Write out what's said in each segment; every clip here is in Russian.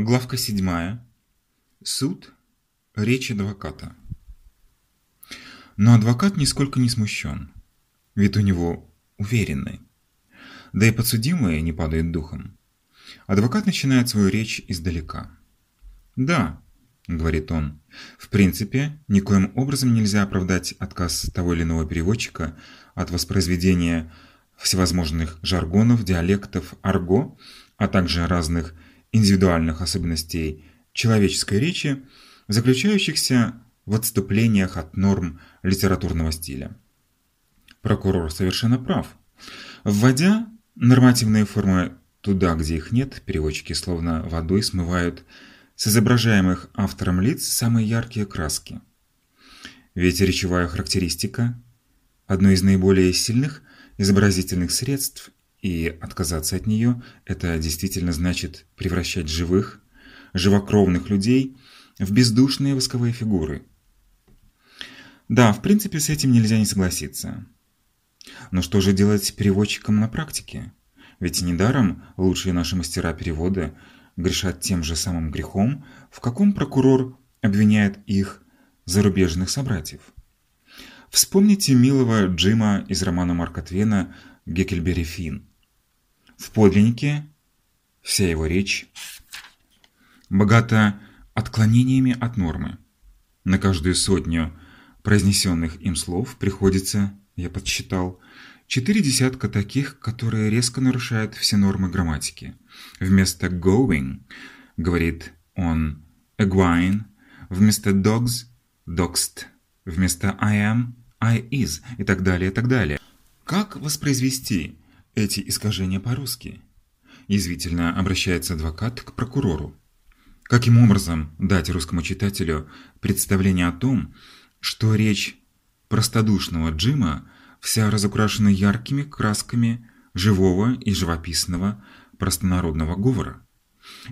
Главка 7. Суд. Речь адвоката. Но адвокат нисколько не смущен. Вид у него уверенный. Да и подсудимый не падает духом. Адвокат начинает свою речь издалека. «Да», — говорит он, — «в принципе, никоим образом нельзя оправдать отказ того или иного переводчика от воспроизведения всевозможных жаргонов, диалектов, арго, а также разных индивидуальных особенностей человеческой речи, заключающихся в отступлениях от норм литературного стиля. Прокурор совершенно прав. Вводя нормативные формы туда, где их нет, переводчики словно водой смывают с изображаемых автором лиц самые яркие краски. Ведь речевая характеристика – одно из наиболее сильных изобразительных средств и отказаться от нее – это действительно значит превращать живых, живокровных людей в бездушные восковые фигуры. Да, в принципе, с этим нельзя не согласиться. Но что же делать переводчикам на практике? Ведь недаром лучшие наши мастера перевода грешат тем же самым грехом, в каком прокурор обвиняет их зарубежных собратьев. Вспомните милого Джима из романа Марка Твена «Геккельбери Финн». В подлиннике вся его речь богата отклонениями от нормы. На каждую сотню произнесенных им слов приходится, я подсчитал, четыре десятка таких, которые резко нарушают все нормы грамматики. Вместо going говорит он egwine, вместо dogs – doxed, вместо I am – I is и так далее, и так далее. Как воспроизвести эти искажения по-русски? Язвительно обращается адвокат к прокурору. Каким образом дать русскому читателю представление о том, что речь простодушного Джима вся разукрашена яркими красками живого и живописного простонародного говора?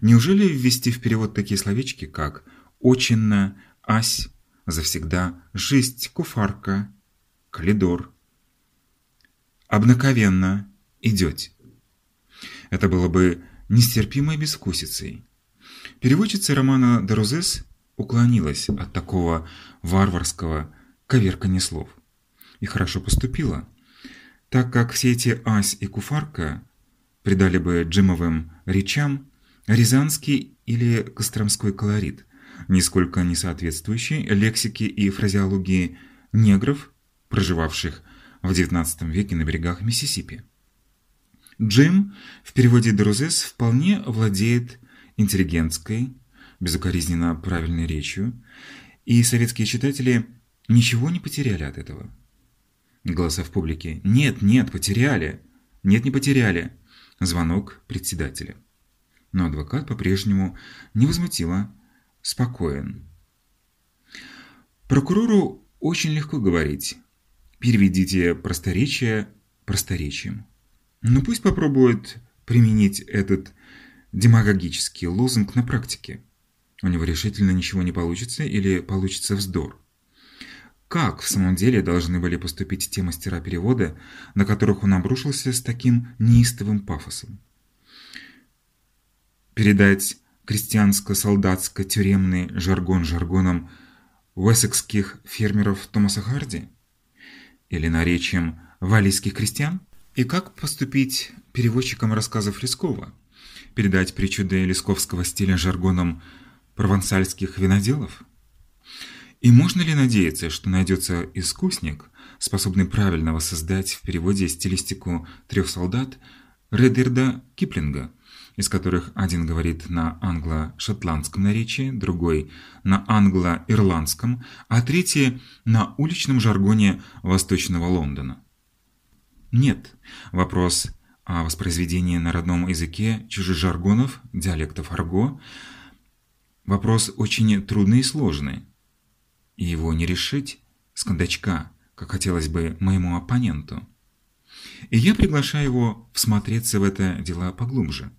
Неужели ввести в перевод такие словечки, как «очинно», «ась», «завсегда», «жесть», «куфарка», «калидор», «обнаковенно», «идете»? Это было бы нестерпимой безвкусицей. Переводчица романа Дорозес уклонилась от такого варварского коверкания слов. И хорошо поступила, так как все эти ась и куфарка придали бы Джимовым речам рязанский или костромской колорит, нисколько не соответствующий лексике и фразеологии негров, проживавших в XIX веке на берегах Миссисипи. Джим в переводе Дорозес вполне владеет интеллигентской, безукоризненно правильной речью, и советские читатели ничего не потеряли от этого. Голоса в публике «Нет, нет, потеряли! Нет, не потеряли!» Звонок председателя. Но адвокат по-прежнему невозмутимо спокоен. Прокурору очень легко говорить. Переведите просторечие просторечием. Но пусть попробует применить этот демагогический лозунг на практике. У него решительно ничего не получится или получится вздор. Как в самом деле должны были поступить те мастера перевода, на которых он обрушился с таким неистовым пафосом? Передать крестьянско-солдатско-тюремный жаргон жаргоном уэссекских фермеров Томаса Харди? Или наречием валийских крестьян? И как поступить переводчикам рассказов Лескова? передать причуды лесковского стиля жаргоном провансальских виноделов? И можно ли надеяться, что найдется искусник, способный правильно воссоздать в переводе стилистику трех солдат Редерда Киплинга, из которых один говорит на англо-шотландском наречии, другой на англо-ирландском, а третий на уличном жаргоне восточного Лондона? Нет, вопрос а воспроизведение на родном языке чужих жаргонов, диалектов арго – вопрос очень трудный и сложный. И его не решить с кондачка, как хотелось бы моему оппоненту. И я приглашаю его всмотреться в это дело поглубже.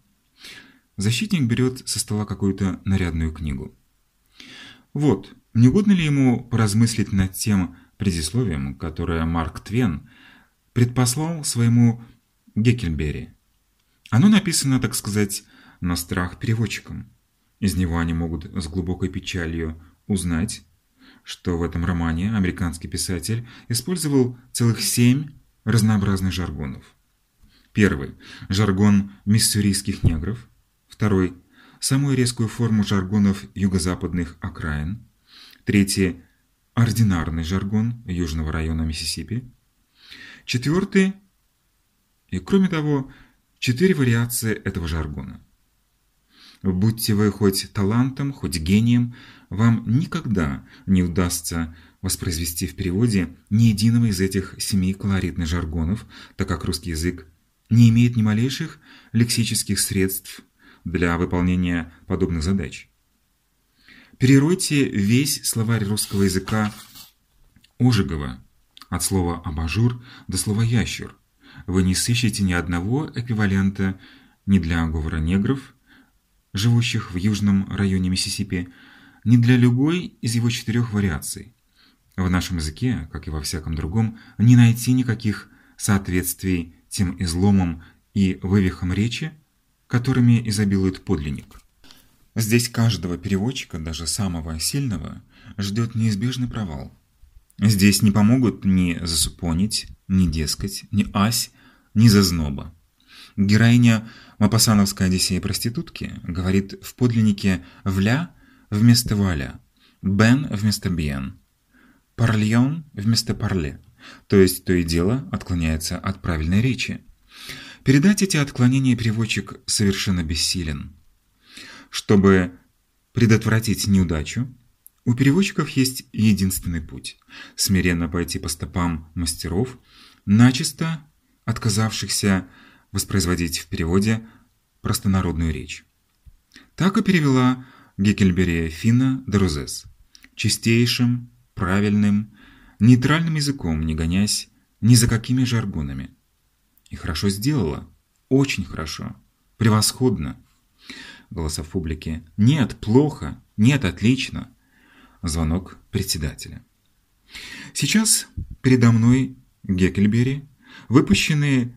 Защитник берет со стола какую-то нарядную книгу. Вот, не угодно ли ему поразмыслить над тем предисловием, которое Марк Твен предпослал своему Геккельбери. Оно написано, так сказать, на страх переводчикам. Из него они могут с глубокой печалью узнать, что в этом романе американский писатель использовал целых семь разнообразных жаргонов. Первый – жаргон миссурийских негров. Второй – самую резкую форму жаргонов юго-западных окраин. Третий – ординарный жаргон южного района Миссисипи. Четвертый – и кроме того, четыре вариации этого жаргона. Будьте вы хоть талантом, хоть гением, вам никогда не удастся воспроизвести в переводе ни единого из этих семи колоритных жаргонов, так как русский язык не имеет ни малейших лексических средств для выполнения подобных задач. Переройте весь словарь русского языка Ожегова, от слова «абажур» до слова «ящур». Вы не сыщете ни одного эквивалента ни для говора негров, живущих в южном районе Миссисипи, ни для любой из его четырех вариаций. В нашем языке, как и во всяком другом, не найти никаких соответствий тем изломам и вывихам речи, которыми изобилует подлинник. Здесь каждого переводчика, даже самого сильного, ждет неизбежный провал. Здесь не помогут ни засупонить, ни дескать, ни ась, ни зазноба. Героиня Мапасановской Одиссеи проститутки говорит в подлиннике «вля» вместо «валя», «бен» вместо «бен», «парльон» вместо «парле», то есть то и дело отклоняется от правильной речи. Передать эти отклонения переводчик совершенно бессилен. Чтобы предотвратить неудачу, у переводчиков есть единственный путь – смиренно пойти по стопам мастеров, начисто отказавшихся воспроизводить в переводе простонародную речь. Так и перевела Геккельбери Фина Дерузес. Чистейшим, правильным, нейтральным языком, не гонясь ни за какими жаргонами. И хорошо сделала. Очень хорошо. Превосходно. Голоса в публике. Нет, плохо. Нет, отлично. Звонок председателя. Сейчас передо мной Геккельбери, выпущенные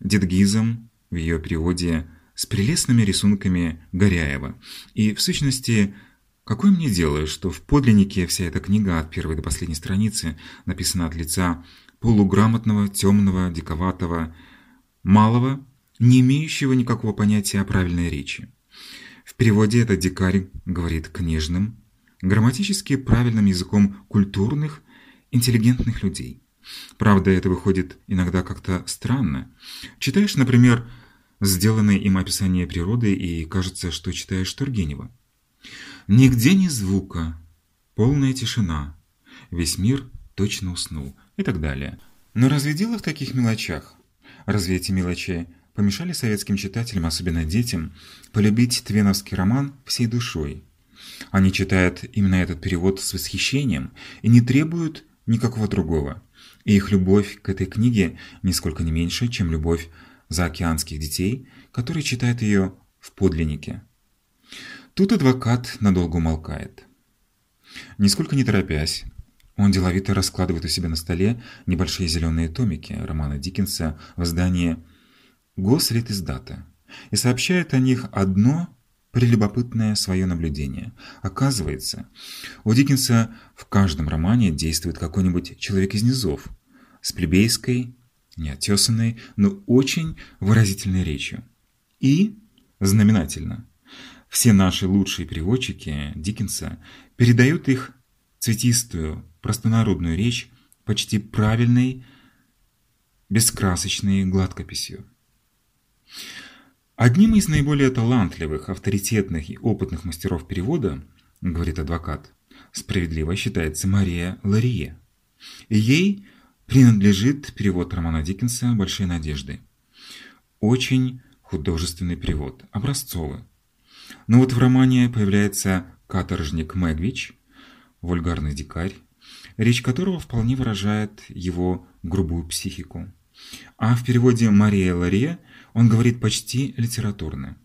Дедгизом в ее переводе с прелестными рисунками Горяева. И, в сущности, какое мне дело, что в подлиннике вся эта книга от первой до последней страницы написана от лица полуграмотного, темного, диковатого, малого, не имеющего никакого понятия о правильной речи. В переводе этот дикарь говорит книжным, грамматически правильным языком культурных, интеллигентных людей. Правда, это выходит иногда как-то странно. Читаешь, например, сделанное им описание природы, и кажется, что читаешь Тургенева. Нигде ни звука, полная тишина, весь мир точно уснул и так далее. Но разве дело в таких мелочах? Разве эти мелочи помешали советским читателям, особенно детям, полюбить твеновский роман всей душой? Они читают именно этот перевод с восхищением и не требуют никакого другого. И их любовь к этой книге нисколько не меньше, чем любовь заокеанских детей, которые читают ее в подлиннике. Тут адвокат надолго умолкает. Нисколько не торопясь, он деловито раскладывает у себя на столе небольшие зеленые томики романа Диккенса в издании «Госретиздата» и сообщает о них одно прелюбопытное свое наблюдение. Оказывается, у Диккенса в каждом романе действует какой-нибудь человек из низов, с плебейской, неотесанной, но очень выразительной речью. И, знаменательно, все наши лучшие переводчики Диккенса передают их цветистую, простонародную речь почти правильной, бескрасочной гладкописью. Одним из наиболее талантливых, авторитетных и опытных мастеров перевода, говорит адвокат, справедливо считается Мария Ларие. Ей принадлежит перевод романа Диккенса «Большие надежды». Очень художественный перевод, образцовый. Но вот в романе появляется каторжник Мэгвич, вульгарный дикарь, речь которого вполне выражает его грубую психику. А в переводе Мария Лария он говорит почти литературно.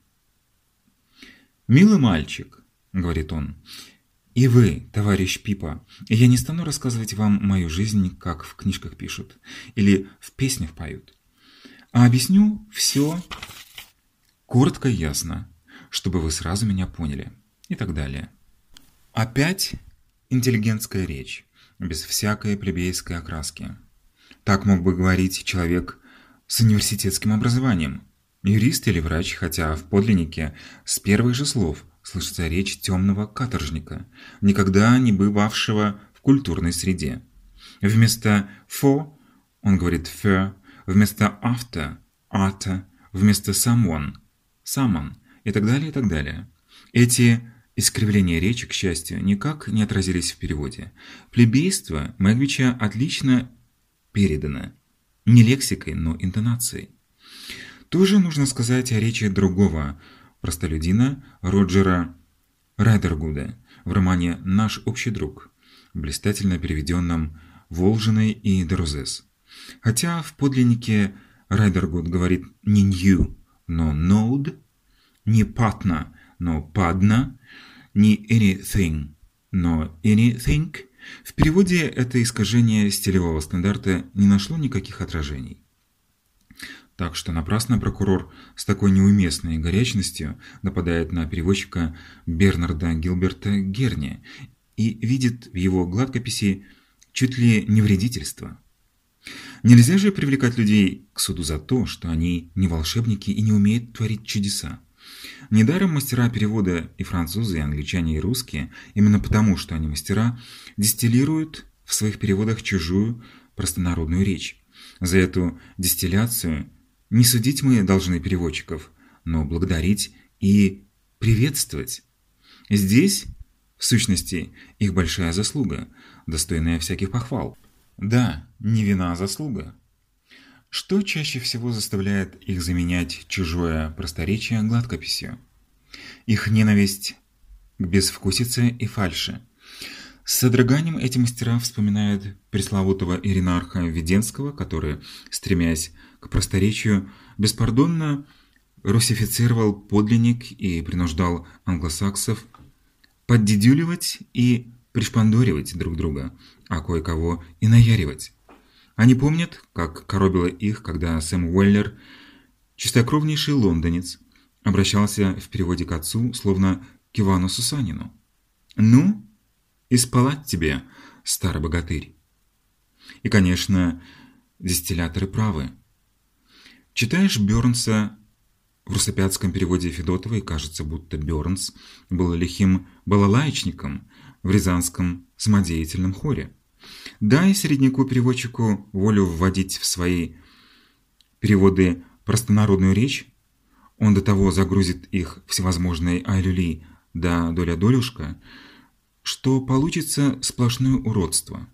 «Милый мальчик», — говорит он, — «и вы, товарищ Пипа, я не стану рассказывать вам мою жизнь, как в книжках пишут, или в песнях поют, а объясню все коротко и ясно, чтобы вы сразу меня поняли. и так далее. Опять интеллигентская речь, без всякой плебейской окраски. Так мог бы говорить человек с университетским образованием, юрист или врач, хотя в подлиннике с первых же слов слышится речь темного каторжника, никогда не бывавшего в культурной среде. Вместо «фо» он говорит «фе», вместо «after» – «ата», вместо «someone» – «someone» и так далее, и так далее. Эти искривления речи, к счастью, никак не отразились в переводе. Плебейство Мэгвича отлично передано. Не лексикой, но интонацией. Тоже нужно сказать о речи другого простолюдина Роджера Райдергуда в романе «Наш общий друг», блистательно переведенном Волжиной и Дерузес. Хотя в подлиннике Райдергуд говорит не «нью», но «ноуд», не «патна», но «падна», не «anything», но «anything», в переводе это искажение стилевого стандарта не нашло никаких отражений. Так что напрасно прокурор с такой неуместной горячностью нападает на переводчика Бернарда Гилберта Герни и видит в его гладкописи чуть ли не вредительство. Нельзя же привлекать людей к суду за то, что они не волшебники и не умеют творить чудеса. Недаром мастера перевода и французы, и англичане, и русские, именно потому, что они мастера, дистиллируют в своих переводах чужую простонародную речь. За эту дистилляцию не судить мы должны переводчиков, но благодарить и приветствовать. Здесь, в сущности, их большая заслуга, достойная всяких похвал. Да, не вина, а заслуга. Что чаще всего заставляет их заменять чужое просторечие гладкописью? Их ненависть к безвкусице и фальши. С содроганием эти мастера вспоминают пресловутого Иринарха Веденского, который, стремясь к просторечию, беспардонно русифицировал подлинник и принуждал англосаксов поддедюливать и пришпандоривать друг друга, а кое-кого и наяривать. Они помнят, как коробило их, когда Сэм Уэллер, чистокровнейший лондонец, обращался в переводе к отцу, словно к Ивану Сусанину. «Ну, и спалать тебе, старый богатырь!» И, конечно, дистилляторы правы. Читаешь Бёрнса в русопятском переводе Федотова, и кажется, будто Бёрнс был лихим балалаечником в рязанском самодеятельном хоре. Дай среднику-переводчику волю вводить в свои переводы простонародную речь, он до того загрузит их всевозможной айлюли да доля-долюшка, что получится сплошное уродство.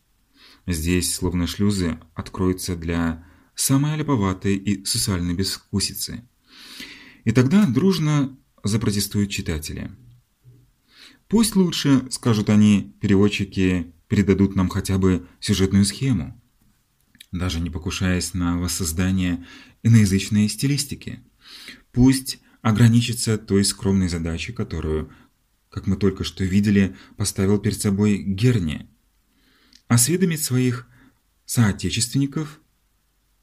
Здесь, словно шлюзы, откроются для самой леповатой и социальной безвкусицы. И тогда дружно запротестуют читатели. Пусть лучше, скажут они, переводчики передадут нам хотя бы сюжетную схему, даже не покушаясь на воссоздание иноязычной стилистики. Пусть ограничится той скромной задачей, которую, как мы только что видели, поставил перед собой Герни. Осведомить своих соотечественников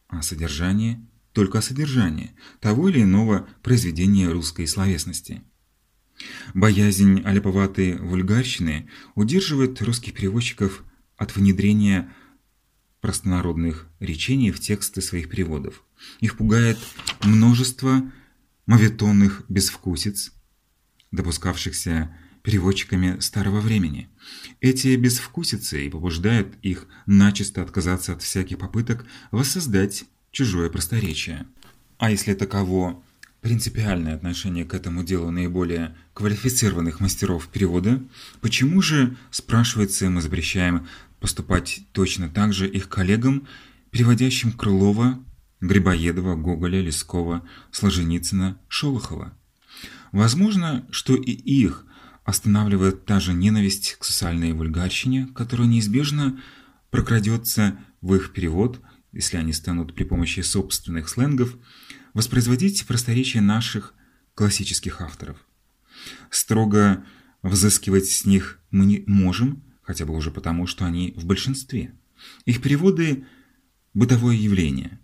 о содержании, только о содержании того или иного произведения русской словесности. Боязнь олиповатой вульгарщины удерживает русских переводчиков от внедрения простонародных речений в тексты своих переводов. Их пугает множество моветонных безвкусиц, допускавшихся переводчиками старого времени. Эти безвкусицы и побуждают их начисто отказаться от всяких попыток воссоздать чужое просторечие. А если таково принципиальное отношение к этому делу наиболее квалифицированных мастеров перевода, почему же, спрашивается, мы запрещаем поступать точно так же их коллегам, переводящим Крылова, Грибоедова, Гоголя, Лескова, Сложеницына, Шолохова? Возможно, что и их останавливает та же ненависть к социальной вульгарщине, которая неизбежно прокрадется в их перевод, если они станут при помощи собственных сленгов воспроизводить просторечие наших классических авторов. Строго взыскивать с них мы не можем, хотя бы уже потому, что они в большинстве. Их переводы – бытовое явление.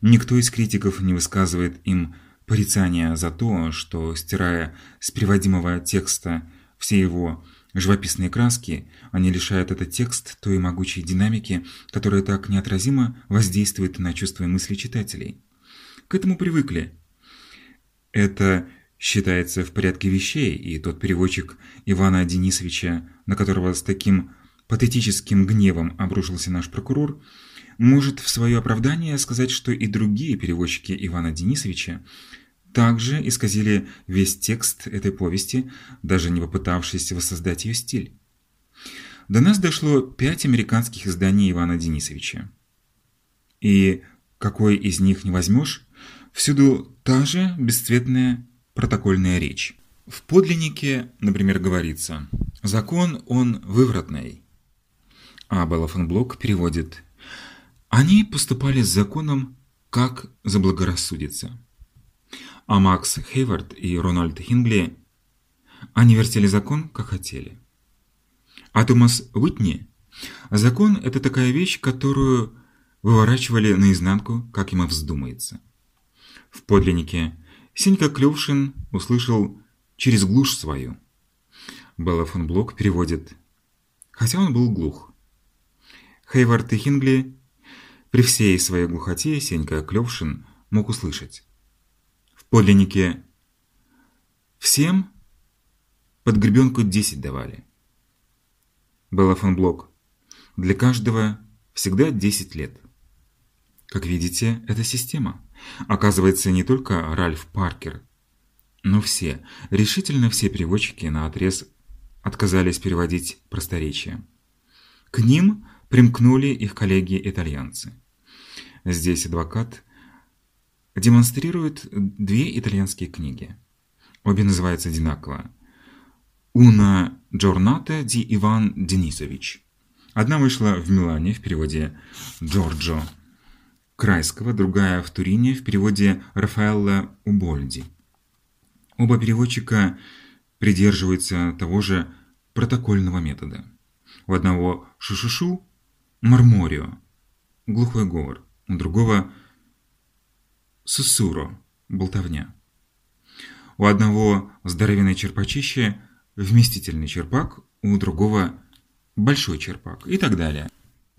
Никто из критиков не высказывает им порицания за то, что, стирая с приводимого текста все его живописные краски, они лишают этот текст той могучей динамики, которая так неотразимо воздействует на чувства и мысли читателей. К этому привыкли. Это считается в порядке вещей, и тот переводчик Ивана Денисовича, на которого с таким патетическим гневом обрушился наш прокурор, может в свое оправдание сказать, что и другие переводчики Ивана Денисовича также исказили весь текст этой повести, даже не попытавшись воссоздать ее стиль. До нас дошло пять американских изданий Ивана Денисовича. И какой из них не возьмешь, всюду та же бесцветная протокольная речь. В подлиннике, например, говорится «Закон он выворотный», а Беллофонблок переводит «Они поступали с законом, как заблагорассудится». А Макс Хейвард и Рональд Хингли, они вертели закон, как хотели. А Томас Уитни, закон – это такая вещь, которую выворачивали наизнанку, как ему вздумается. В подлиннике Сенька Клювшин услышал через глушь свою. Белла фон Блок переводит «хотя он был глух». Хейвард и Хингли при всей своей глухоте Сенька Клювшин мог услышать подлиннике всем под гребенку 10 давали. Белла фон Блок. Для каждого всегда 10 лет. Как видите, это система. Оказывается, не только Ральф Паркер, но все, решительно все переводчики на отрез отказались переводить просторечия. К ним примкнули их коллеги-итальянцы. Здесь адвокат демонстрирует две итальянские книги. Обе называются одинаково. «Una giornata di Иван Денисович». Одна вышла в Милане в переводе Джорджо Крайского, другая в Турине в переводе Рафаэлла Убольди. Оба переводчика придерживаются того же протокольного метода. У одного шушушу – марморио – глухой говор, у другого Сусуро – болтовня. У одного здоровенное черпачище – вместительный черпак, у другого – большой черпак и так далее.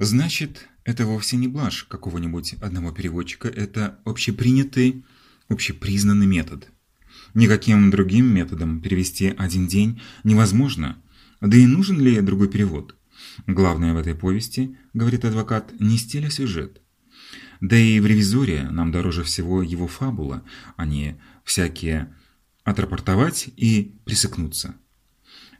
Значит, это вовсе не блажь какого-нибудь одного переводчика, это общепринятый, общепризнанный метод. Никаким другим методом перевести один день невозможно, да и нужен ли другой перевод? Главное в этой повести, говорит адвокат, не стиль, а сюжет. Да и в «Ревизоре» нам дороже всего его фабула, а не всякие отрапортовать и присыкнуться.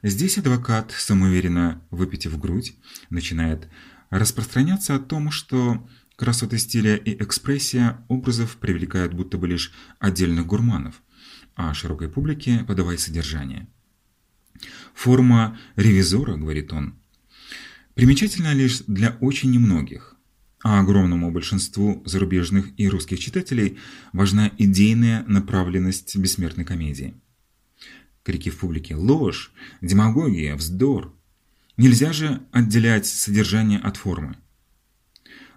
Здесь адвокат, самоуверенно выпитив грудь, начинает распространяться о том, что красоты стиля и экспрессия образов привлекают будто бы лишь отдельных гурманов, а широкой публике подавай содержание. Форма ревизора, говорит он, примечательна лишь для очень немногих, а огромному большинству зарубежных и русских читателей важна идейная направленность бессмертной комедии. Крики в публике «Ложь! Демагогия! Вздор!» Нельзя же отделять содержание от формы.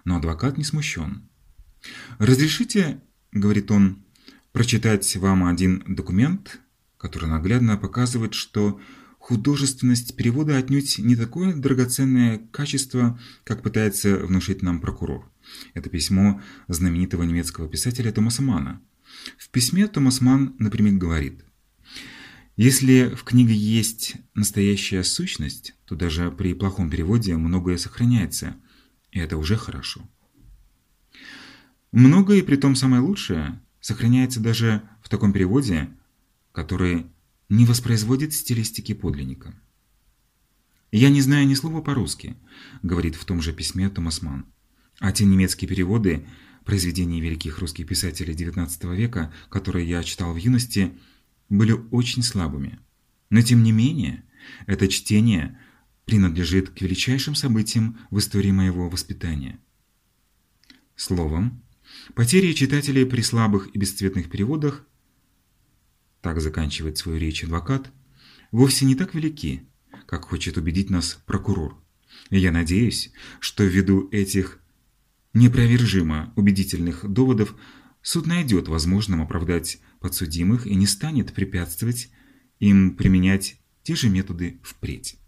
Но адвокат не смущен. «Разрешите, — говорит он, — прочитать вам один документ, который наглядно показывает, что Художественность перевода отнюдь не такое драгоценное качество, как пытается внушить нам прокурор. Это письмо знаменитого немецкого писателя Томаса Мана. В письме Томас Ман например говорит «Если в книге есть настоящая сущность, то даже при плохом переводе многое сохраняется, и это уже хорошо». Многое, при том самое лучшее, сохраняется даже в таком переводе, который не воспроизводит стилистики подлинника. «Я не знаю ни слова по-русски», — говорит в том же письме Томас Манн. А те немецкие переводы произведений великих русских писателей XIX века, которые я читал в юности, были очень слабыми. Но тем не менее, это чтение принадлежит к величайшим событиям в истории моего воспитания. Словом, потери читателей при слабых и бесцветных переводах так заканчивает свою речь адвокат, вовсе не так велики, как хочет убедить нас прокурор. И я надеюсь, что ввиду этих непровержимо убедительных доводов суд найдет возможным оправдать подсудимых и не станет препятствовать им применять те же методы впредь.